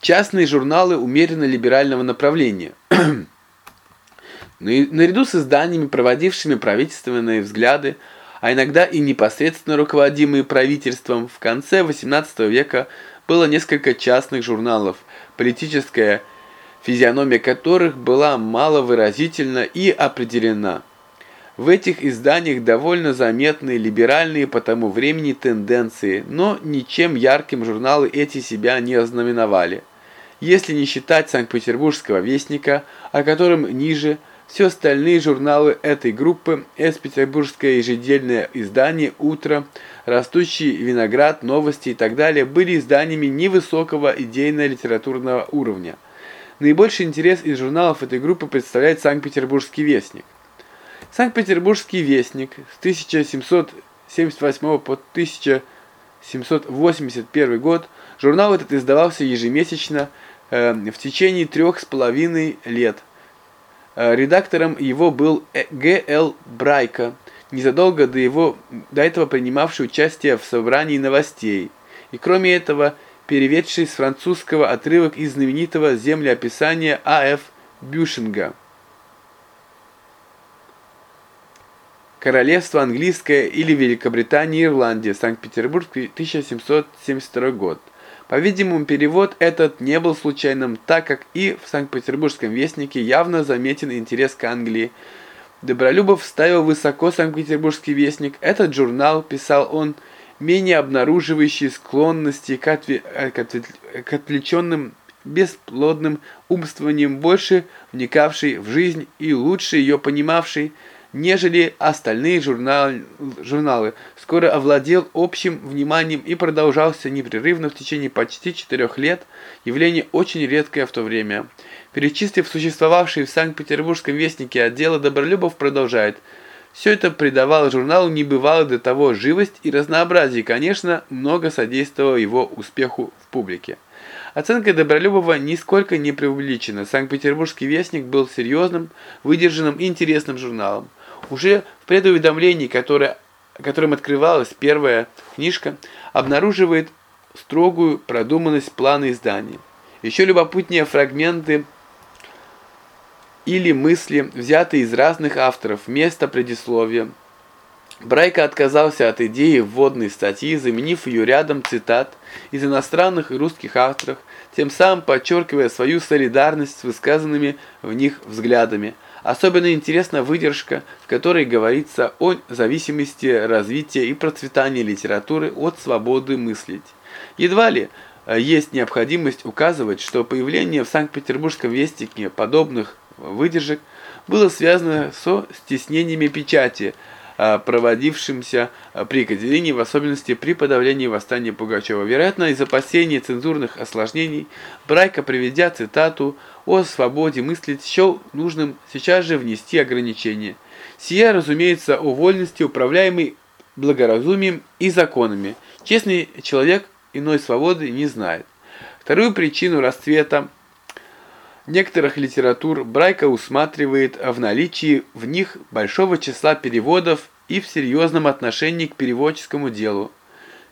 частные журналы умеренно-либерального направления. Наряду с изданиями, проводившими правительственные взгляды, а иногда и непосредственно руководимые правительством, в конце XVIII века было несколько частных журналов, политическая физиономия которых была маловыразительна и определена. В этих изданиях довольно заметны либеральные по тому времени тенденции, но ничем ярким журналы эти себя не ознаменовали. Если не считать Санкт-Петербургского вестника, о котором ниже, все остальные журналы этой группы, Эс-Петербургское ежедельное издание «Утро», «Растущий виноград», «Новости» и так далее, были изданиями невысокого идейно-литературного уровня. Наибольший интерес из журналов этой группы представляет Санкт-Петербургский вестник. Санкт-Петербургский вестник с 1778 по 1781 год, журнал этот издавался ежемесячно в течение трех с половиной лет. Э, редактором его был э, Г.Л. Брайка, незадолго до, его, до этого принимавший участие в собрании новостей. И кроме этого, переведший с французского отрывок из знаменитого землеописания А.Ф. Бюшинга. Королевство английское или Великобритания и Ирландия, Санкт-Петербург, 1772 год. По-видимому, перевод этот не был случайным, так как и в Санкт-Петербургском вестнике явно заметен интерес к Англии. Добролюбов ставил высоко Санкт-Петербургский вестник. Этот журнал, писал он, менее обнаруживающий склонности к, отве к, отве к отвлеченным бесплодным умствованием, больше вникавший в жизнь и лучше ее понимавший, нежели остальные журнал, журналы, скоро овладел общим вниманием и продолжался непрерывно в течение почти четырех лет, явление очень редкое в то время. Перечислив существовавшие в Санкт-Петербургском вестнике отделы, Добролюбов продолжает. Все это придавало журналу небывалой до того живость и разнообразие, и, конечно, много содействовало его успеху в публике. Оценка Добролюбова нисколько не преувеличена. Санкт-Петербургский вестник был серьезным, выдержанным и интересным журналом. Уже в предуведомлении, которое, которым открывалась первая книжка, обнаруживает строгую продуманность плана издания. Еще любопытнее фрагменты или мысли, взятые из разных авторов, вместо предисловия. Брайка отказался от идеи вводной статьи, заменив ее рядом цитат из иностранных и русских авторов, тем самым подчеркивая свою солидарность с высказанными в них взглядами – Особенно интересна выдержка, в которой говорится о зависимости развития и процветания литературы от свободы мыслить. Едва ли э, есть необходимость указывать, что появление в Санкт-Петербургском вестнике подобных выдержек было связано со стеснениями печати, проводившимся э, при Екатерине, в особенности при подавлении восстания Пугачева. Вероятно, из опасения цензурных осложнений, Брайка, приведя цитату о свободе мыслить, счел нужным сейчас же внести ограничения. Сия, разумеется, о вольности, управляемой благоразумием и законами. Честный человек иной свободы не знает. Вторую причину расцвета некоторых литератур Брайка усматривает в наличии в них большого числа переводов и в серьезном отношении к переводческому делу.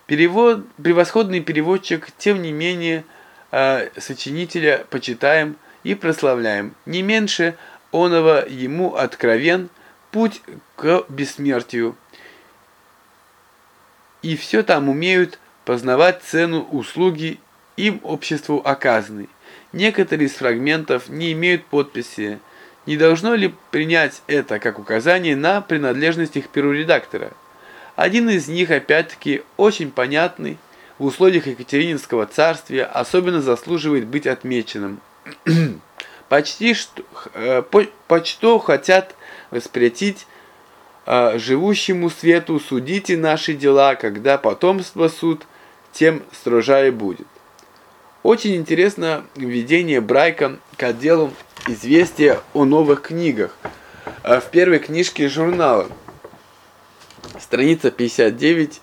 Перевод, превосходный переводчик, тем не менее, э, сочинителя почитаем – и прославляем. Не меньше оного ему откровен путь к бессмертию. И все там умеют познавать цену услуги им обществу оказанной. Некоторые из фрагментов не имеют подписи. Не должно ли принять это как указание на принадлежность их перу редактора? Один из них, опять-таки, очень понятный, в условиях Екатерининского царствия особенно заслуживает быть отмеченным. Почти что, э, почто хотят воспретить э, живущему свету, судите наши дела, когда потомство суд, тем строжае будет. Очень интересно введение Брайка к отделу известия о новых книгах. Э, в первой книжке журнала, страница 59,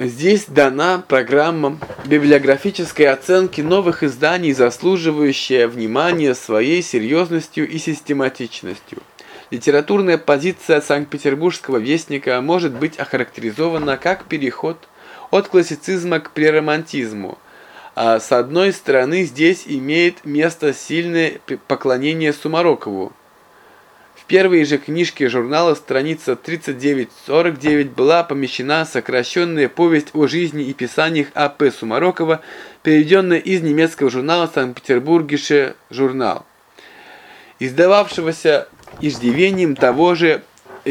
Здесь дана программа библиографической оценки новых изданий, заслуживающая внимания своей серьезностью и систематичностью. Литературная позиция Санкт-Петербургского вестника может быть охарактеризована как переход от классицизма к преромантизму. А с одной стороны, здесь имеет место сильное поклонение Сумарокову. В первой же книжке журнала страница 39-49 была помещена сокращенная повесть о жизни и писаниях А.П. Сумарокова, переведенная из немецкого журнала «Санкт-Петербургише журнал», издававшегося иждивением того же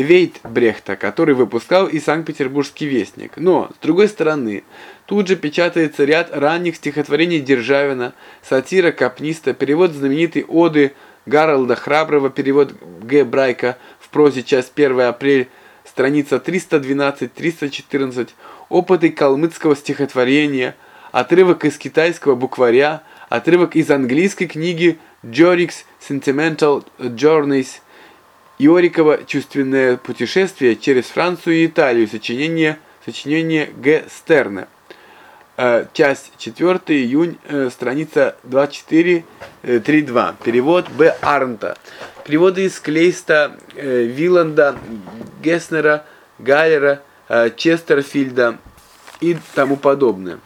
Вейтбрехта, который выпускал и Санкт-Петербургский вестник. Но, с другой стороны, тут же печатается ряд ранних стихотворений Державина, сатира Капниста, перевод знаменитой оды Гарольда Храброго, перевод Г. Брайка в прозе часть 1 апрель, страница 312-314, опыты калмыцкого стихотворения, отрывок из китайского букваря, отрывок из английской книги Jorik's Sentimental Journeys, Иорикова «Чувственное путешествие через Францию и Италию», сочинение, сочинение Г. Стерна. Э, часть 4, июнь, э, страница 24-32. Э, Перевод Б. Арнта. Переводы из Клейста, Виланда, Геснера, Галлера, Честерфильда и тому подобное.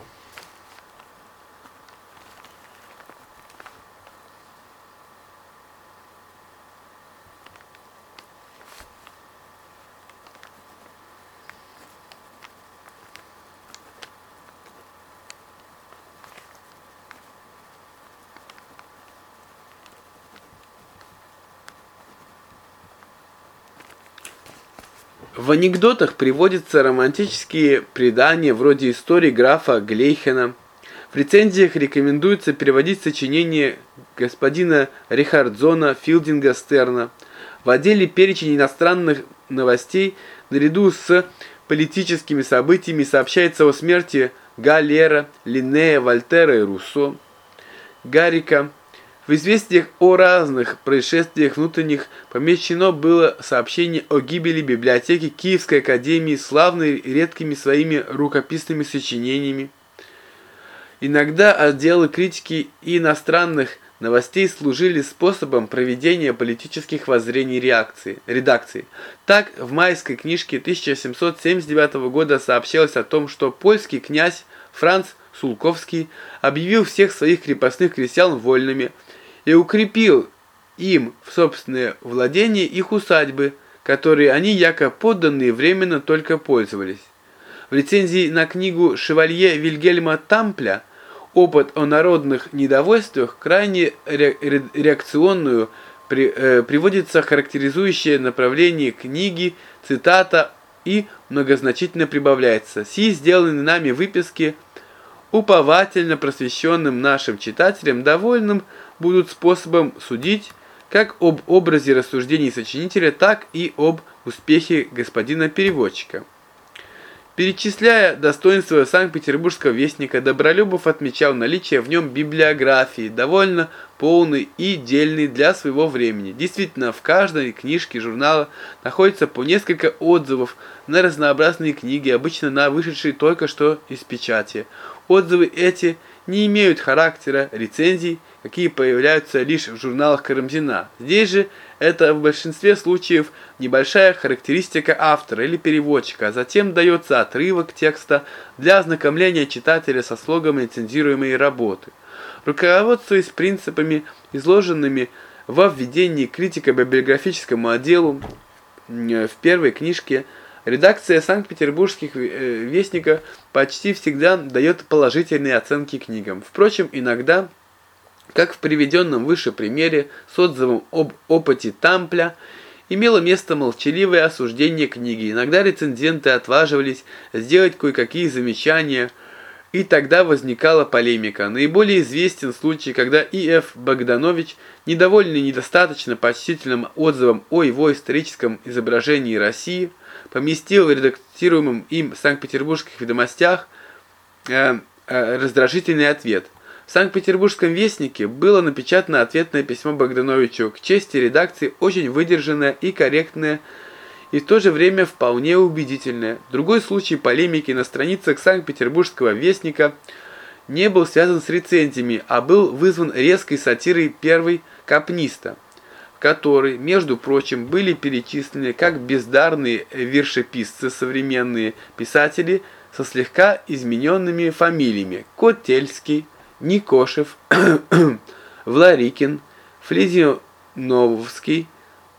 В анекдотах приводятся романтические предания вроде истории графа Глейхена. В рецензиях рекомендуется переводить сочинения господина Рихардзона Филдинга Стерна. В отделе перечень иностранных новостей наряду с политическими событиями сообщается о смерти Галлера, Линнея, Вольтера и Руссо, Гарика, в известиях о разных происшествиях внутренних помещено было сообщение о гибели библиотеки Киевской академии, славной редкими своими рукописными сочинениями. Иногда отделы критики иностранных новостей служили способом проведения политических воззрений реакции, редакции. Так, в майской книжке 1779 года сообщалось о том, что польский князь Франц Сулковский объявил всех своих крепостных крестьян вольными – и укрепил им в собственное владение их усадьбы, которые они якобы подданные временно только пользовались. В рецензии на книгу «Шевалье Вильгельма Тампля» «Опыт о народных недовольствах» крайне ре реакционную при, э, приводится характеризующее направление книги, цитата и многозначительно прибавляется. Си сделаны нами выписки уповательно просвещенным нашим читателям, довольным будут способом судить как об образе рассуждений сочинителя, так и об успехе господина переводчика. Перечисляя достоинства Санкт-Петербургского вестника, Добролюбов отмечал наличие в нем библиографии, довольно полной и дельной для своего времени. Действительно, в каждой книжке журнала находится по несколько отзывов на разнообразные книги, обычно на вышедшие только что из печати. Отзывы эти не имеют характера рецензий, какие появляются лишь в журналах Карамзина. Здесь же это в большинстве случаев небольшая характеристика автора или переводчика, а затем дается отрывок текста для ознакомления читателя со слогом рецензируемой работы. Руководствуясь принципами, изложенными во введении критика библиографическому отделу в первой книжке, редакция Санкт-Петербургских э, вестника почти всегда дает положительные оценки книгам. Впрочем, иногда как в приведенном выше примере с отзывом об опыте Тампля, имело место молчаливое осуждение книги. Иногда рецензенты отваживались сделать кое-какие замечания, и тогда возникала полемика. Наиболее известен случай, когда И.Ф. Богданович, недовольный недостаточно почтительным отзывом о его историческом изображении России, поместил в редактируемом им Санкт-Петербургских ведомостях э, э, раздражительный ответ – в Санкт-Петербургском вестнике было напечатано ответное письмо Богдановичу к чести редакции, очень выдержанное и корректное, и в то же время вполне убедительное. Другой случай полемики на страницах Санкт-Петербургского вестника не был связан с рецензиями, а был вызван резкой сатирой первой капниста, в которой, между прочим, были перечислены как бездарные вершеписцы современные писатели со слегка измененными фамилиями Котельский, Никошев, Вларикин, Флизиновский,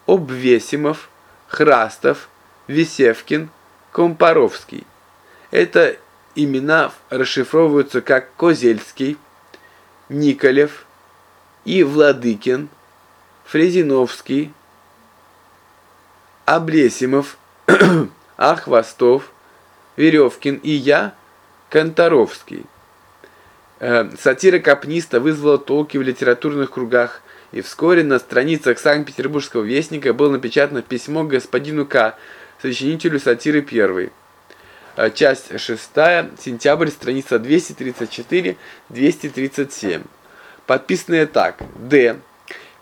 Обвесимов, Храстов, Весевкин, Компаровский. Это имена расшифровываются как Козельский, Николев и Владыкин, Фрезиновский, Облесимов, Ахвостов, Веревкин и я, Конторовский. Э, сатира Капниста вызвала толки в литературных кругах, и вскоре на страницах Санкт-Петербургского вестника было напечатано письмо господину К., сочинителю сатиры первой. Э, часть 6, сентябрь, страница 234-237. Подписанное так. Д.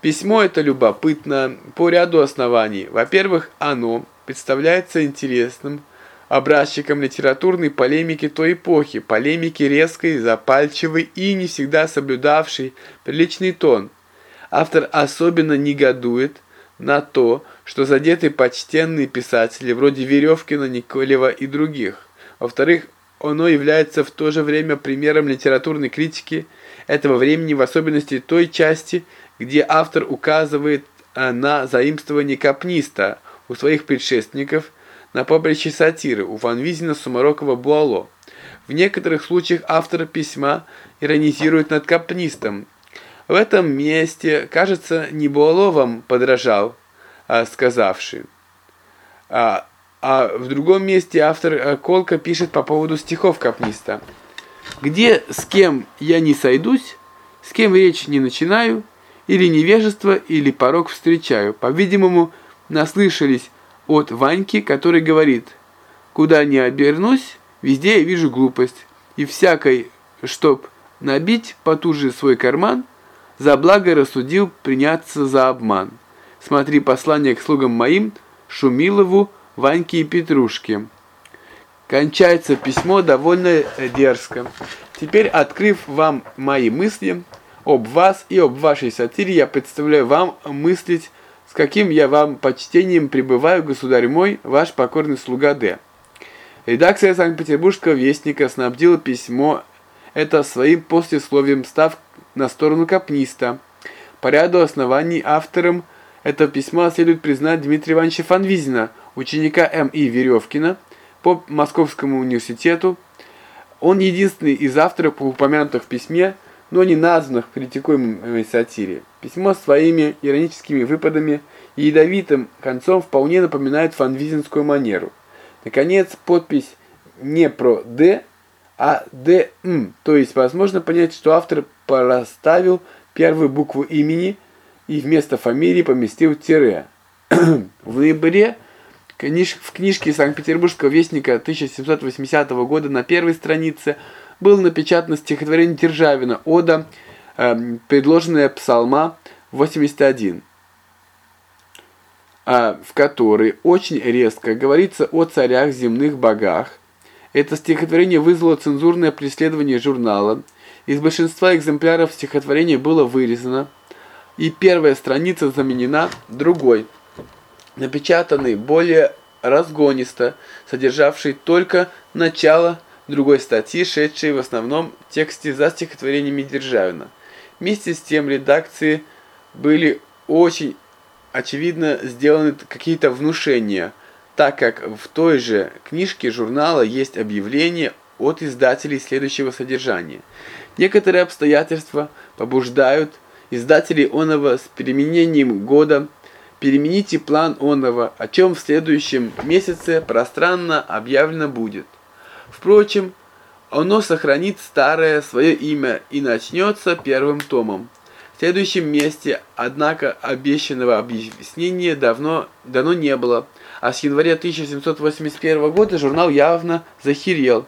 Письмо это любопытно по ряду оснований. Во-первых, оно представляется интересным образчиком литературной полемики той эпохи, полемики резкой, запальчивой и не всегда соблюдавшей приличный тон. Автор особенно негодует на то, что задеты почтенные писатели вроде Веревкина, Николева и других. Во-вторых, оно является в то же время примером литературной критики этого времени, в особенности той части, где автор указывает э, на заимствование капниста у своих предшественников на поприще сатиры у Ван Визина, Сумарокова, Буало. В некоторых случаях автор письма иронизирует над капнистом. В этом месте, кажется, не Буало вам подражал, а сказавший. А, а в другом месте автор э, колко пишет по поводу стихов Капниста. «Где с кем я не сойдусь, с кем речь не начинаю, или невежество, или порог встречаю. По-видимому, наслышались от Ваньки, который говорит, «Куда ни обернусь, везде я вижу глупость, и всякой, чтоб набить потуже свой карман, за благо рассудил приняться за обман. Смотри послание к слугам моим, Шумилову, Ваньке и Петрушке». Кончается письмо довольно дерзко. Теперь, открыв вам мои мысли об вас и об вашей сатире, я представляю вам мыслить с каким я вам почтением пребываю, государь мой, ваш покорный слуга Д. Редакция Санкт-Петербургского вестника снабдила письмо это своим послесловием, став на сторону капниста. По ряду оснований автором этого письма следует признать Дмитрия Ивановича Фанвизина, ученика М.И. Веревкина по Московскому университету. Он единственный из авторов, упомянутых в письме, но не названных в критикуемой сатире. Письмо своими ироническими выпадами и ядовитым концом вполне напоминает фанвизинскую манеру. Наконец, подпись не про «Д», а «ДМ», то есть возможно понять, что автор проставил первую букву имени и вместо фамилии поместил тире. В ноябре в книжке Санкт-Петербургского вестника 1780 года на первой странице – было напечатано стихотворение Державина «Ода», э, предложенная псалма 81, э, в которой очень резко говорится о царях земных богах. Это стихотворение вызвало цензурное преследование журнала. Из большинства экземпляров стихотворение было вырезано, и первая страница заменена другой, напечатанной более разгонисто, содержавшей только начало другой статьи, шедшей в основном тексте за стихотворениями Державина. Вместе с тем редакции были очень очевидно сделаны какие-то внушения, так как в той же книжке журнала есть объявление от издателей следующего содержания. Некоторые обстоятельства побуждают издателей Онова с переменением года перемените план Онова, о чем в следующем месяце пространно объявлено будет. Впрочем, оно сохранит старое свое имя и начнется первым томом. В следующем месте, однако, обещанного объяснения давно дано не было, а с января 1781 года журнал явно захерел.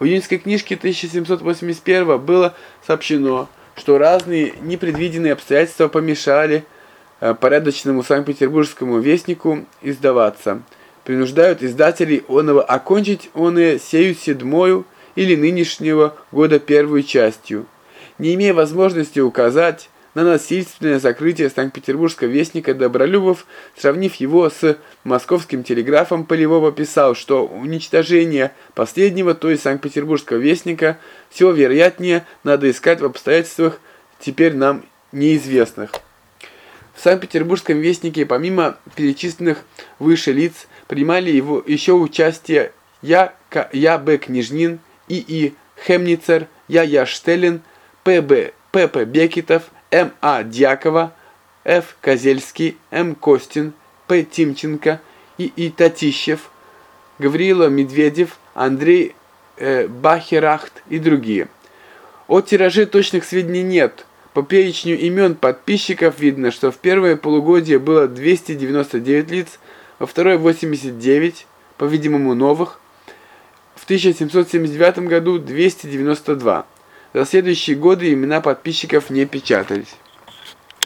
В июньской книжке 1781 было сообщено, что разные непредвиденные обстоятельства помешали э, порядочному Санкт-Петербургскому вестнику издаваться принуждают издателей оного окончить оное сею седьмою или нынешнего года первую частью. Не имея возможности указать на насильственное закрытие Санкт-Петербургского вестника Добролюбов, сравнив его с московским телеграфом Полевого, писал, что уничтожение последнего, то есть Санкт-Петербургского вестника, всего вероятнее надо искать в обстоятельствах теперь нам неизвестных. В Санкт-Петербургском вестнике, помимо перечисленных выше лиц, принимали его еще участие Я. Я. Б. Княжнин, И. И. Хемницер, Я. Я. Штеллин, П. Б. П. П. Бекетов, М. А. Дьякова, Ф. Козельский, М. Костин, П. Тимченко, И. И. Татищев, Гаврила Медведев, Андрей э, Бахерахт и другие. О тираже точных сведений нет. По перечню имен подписчиков видно, что в первое полугодие было 299 лиц, во второе 89, по-видимому новых, в 1779 году 292. За следующие годы имена подписчиков не печатались.